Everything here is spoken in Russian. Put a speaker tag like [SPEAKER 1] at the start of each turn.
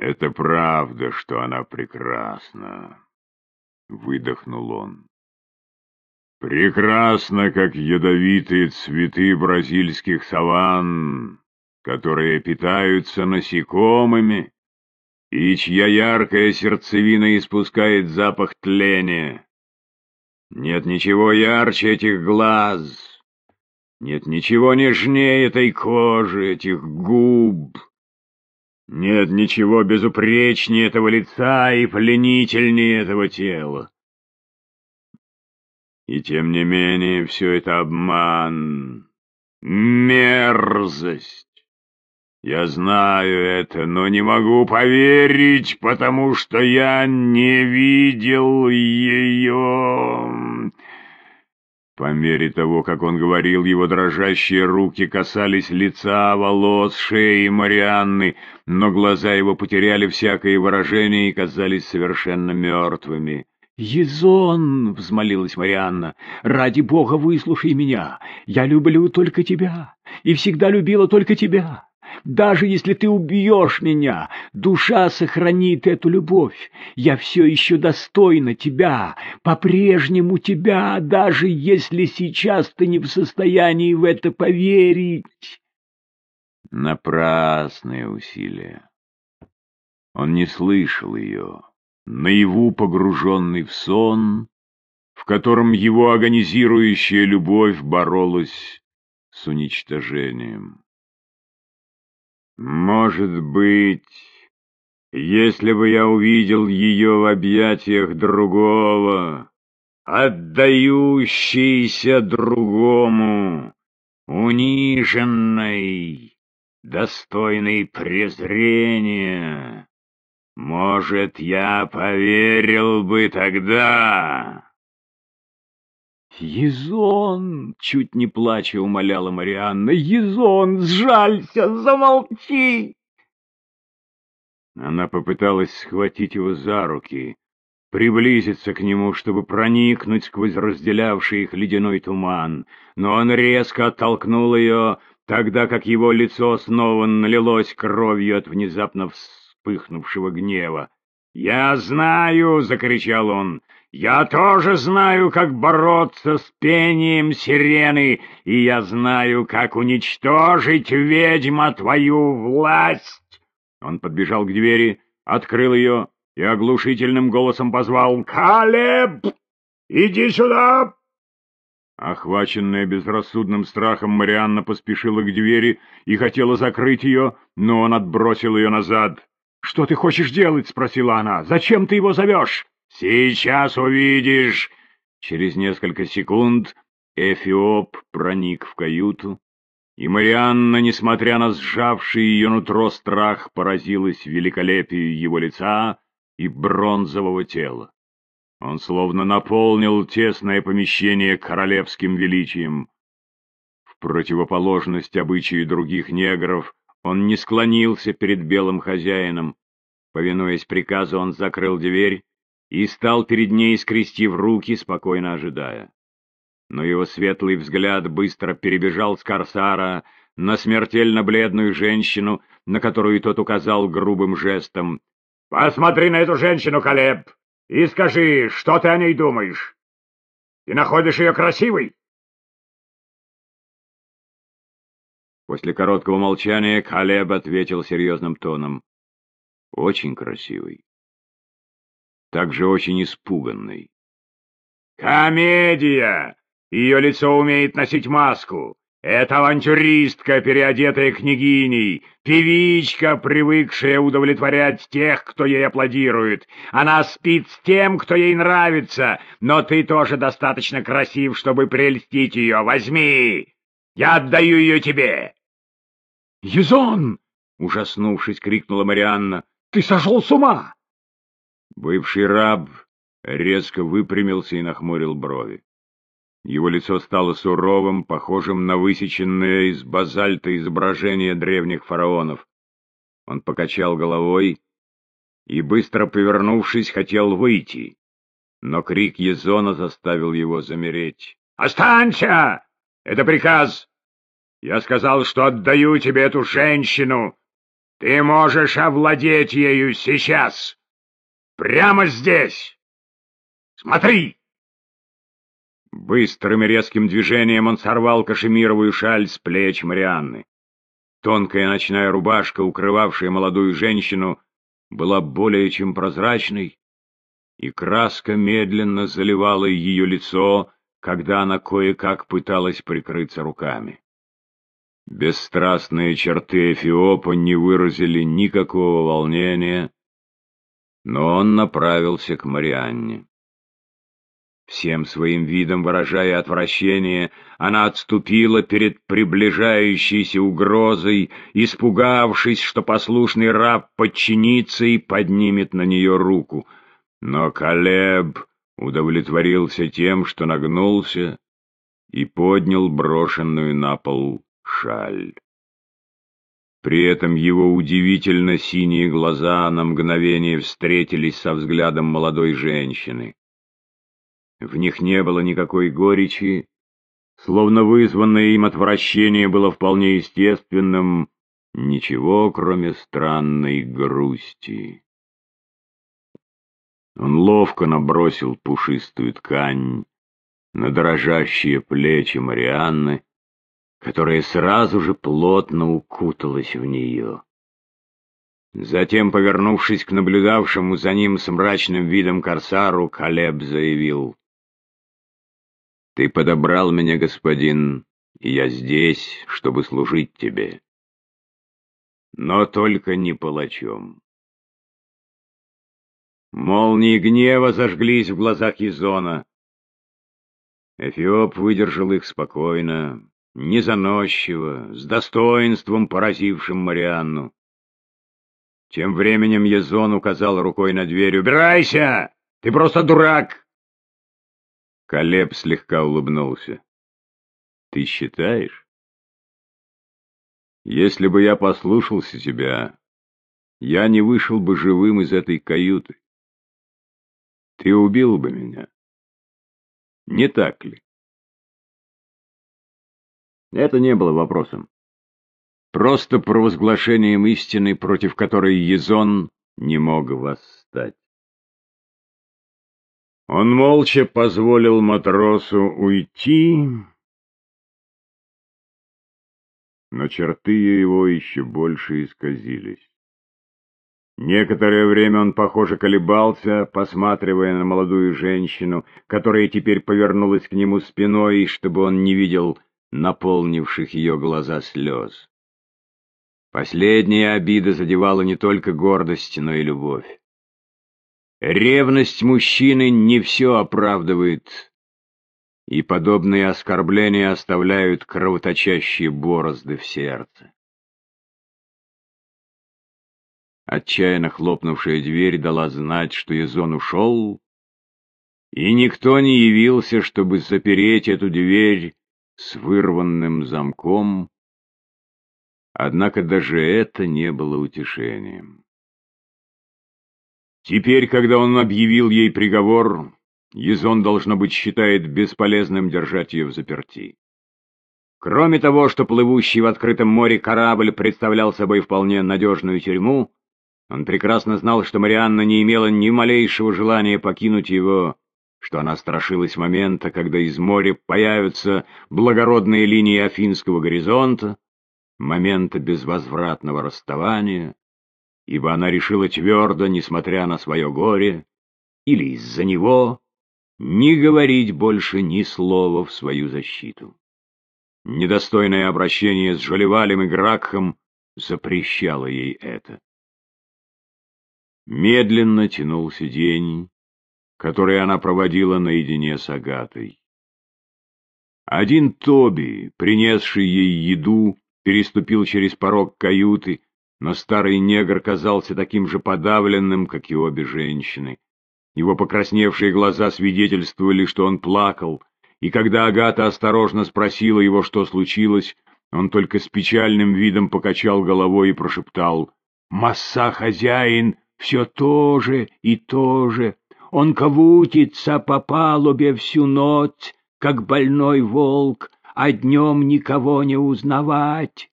[SPEAKER 1] Это правда, что она прекрасна, — выдохнул он. Прекрасно, как ядовитые цветы бразильских саванн, которые питаются насекомыми, и чья яркая сердцевина испускает запах тления. Нет ничего ярче этих глаз, нет ничего нежнее этой кожи, этих губ. Нет ничего безупречнее этого лица и пленительнее этого тела. И тем не менее все это обман, мерзость. Я знаю это, но не могу поверить, потому что я не видел ее. По мере того, как он говорил, его дрожащие руки касались лица, волос, шеи Марианны, но глаза его потеряли всякое выражение и казались совершенно мертвыми.
[SPEAKER 2] «Езон!» — взмолилась Марианна. «Ради бога, выслушай меня! Я люблю только тебя и всегда любила только тебя!» Даже если ты убьешь меня, душа сохранит эту любовь. Я все еще достойна тебя, по-прежнему тебя, даже если сейчас ты не в состоянии в это поверить.
[SPEAKER 1] Напрасные усилия. Он не слышал ее, наяву погруженный в сон, в котором его агонизирующая любовь боролась с уничтожением. Может быть, если бы я увидел ее в объятиях другого, отдающейся другому, униженной, достойной презрения, может, я поверил бы тогда.
[SPEAKER 2] «Езон!» — чуть не плача умоляла Марианна. «Езон, сжалься, замолчи!»
[SPEAKER 1] Она попыталась схватить его за руки, приблизиться к нему, чтобы проникнуть сквозь разделявший их ледяной туман, но он резко оттолкнул ее, тогда как его лицо снова налилось кровью от внезапно вспыхнувшего гнева. «Я знаю!» — закричал он. Я тоже знаю, как бороться с пением сирены, и я знаю, как уничтожить, ведьма, твою власть!» Он подбежал к двери, открыл ее и оглушительным голосом позвал «Калеб! Иди сюда!» Охваченная безрассудным страхом, Марианна поспешила к двери и хотела закрыть ее, но он отбросил ее назад. «Что ты хочешь делать?» — спросила она. «Зачем ты его зовешь?» «Сейчас увидишь!» Через несколько секунд Эфиоп проник в каюту, и Марианна, несмотря на сжавший ее нутро страх, поразилась великолепию его лица и бронзового тела. Он словно наполнил тесное помещение королевским величием. В противоположность обычаю других негров, он не склонился перед белым хозяином. Повинуясь приказу, он закрыл дверь и стал перед ней, скрестив руки, спокойно ожидая. Но его светлый взгляд быстро перебежал с Корсара на смертельно бледную женщину, на которую тот указал грубым жестом. «Посмотри на эту женщину, Калеб, и скажи, что ты о ней думаешь? Ты находишь ее красивой?» После короткого молчания Калеб ответил серьезным тоном. «Очень красивый также очень испуганный. «Комедия! Ее лицо умеет носить маску. Это авантюристка, переодетая княгиней, певичка, привыкшая удовлетворять тех, кто ей аплодирует. Она спит с тем, кто ей нравится, но ты тоже достаточно красив, чтобы прельстить ее. Возьми! Я отдаю ее тебе!» «Езон!» — ужаснувшись, крикнула Марианна. «Ты сошел с ума!» Бывший раб резко выпрямился и нахмурил брови. Его лицо стало суровым, похожим на высеченное из базальта изображение древних фараонов. Он покачал головой и, быстро повернувшись, хотел выйти, но крик Езона заставил его замереть. «Останься! Это приказ! Я сказал, что отдаю тебе эту женщину, Ты можешь овладеть ею сейчас. Прямо здесь. Смотри!» Быстрым и резким движением он сорвал кашемировую шаль с плеч Марианны. Тонкая ночная рубашка, укрывавшая молодую женщину, была более чем прозрачной, и краска медленно заливала ее лицо, когда она кое-как пыталась прикрыться руками. Бесстрастные черты Эфиопа не выразили никакого волнения, но он направился к Марианне. Всем своим видом выражая отвращение, она отступила перед приближающейся угрозой, испугавшись, что послушный раб подчинится и поднимет на нее руку. Но Калеб удовлетворился тем, что нагнулся и поднял брошенную на пол шаль. При этом его удивительно синие глаза на мгновение встретились со взглядом молодой женщины. В них не было никакой горечи, словно вызванное им отвращение было вполне естественным, ничего, кроме странной грусти. Он ловко набросил пушистую ткань на дрожащие плечи Марианны, которая сразу же плотно укуталась в нее. Затем, повернувшись к наблюдавшему за ним с мрачным видом корсару, Калеб заявил — ты подобрал меня, господин, и я здесь, чтобы служить тебе. Но только не палачом. Молнии гнева зажглись в глазах Изона. Эфиоп выдержал их спокойно, незаносчиво, с достоинством поразившим Марианну. Тем временем Езон указал рукой на дверь. «Убирайся! Ты просто дурак! Колеб слегка улыбнулся. «Ты считаешь? Если бы я послушался тебя, я не вышел бы живым из этой каюты. Ты убил бы меня. Не так ли?» Это не было вопросом. Просто провозглашением истины, против которой Езон не мог восстать. Он молча позволил матросу уйти, но черты его еще больше исказились. Некоторое время он, похоже, колебался, посматривая на молодую женщину, которая теперь повернулась к нему спиной, чтобы он не видел наполнивших ее глаза слез. Последняя обида задевала не только гордость, но и любовь. Ревность мужчины не все оправдывает, и подобные оскорбления оставляют кровоточащие борозды в сердце. Отчаянно хлопнувшая дверь дала знать, что Язон ушел, и никто не явился, чтобы запереть эту дверь с вырванным замком, однако даже это не было утешением. Теперь, когда он объявил ей приговор, Езон, должно быть, считает бесполезным держать ее в заперти. Кроме того, что плывущий в открытом море корабль представлял собой вполне надежную тюрьму, он прекрасно знал, что Марианна не имела ни малейшего желания покинуть его, что она страшилась момента, когда из моря появятся благородные линии Афинского горизонта, момента безвозвратного расставания, ибо она решила твердо, несмотря на свое горе, или из-за него, не говорить больше ни слова в свою защиту. Недостойное обращение с Жолевалем и Гракхом запрещало ей это. Медленно тянулся день, который она проводила наедине с Агатой. Один Тоби, принесший ей еду, переступил через порог каюты но старый негр казался таким же подавленным, как и обе женщины. Его покрасневшие глаза свидетельствовали, что он плакал, и когда Агата осторожно спросила его, что случилось, он только с печальным видом покачал головой и прошептал «Масса хозяин, все то же и то же. Он ковутится по палубе всю ночь, как больной волк, а днем никого не узнавать».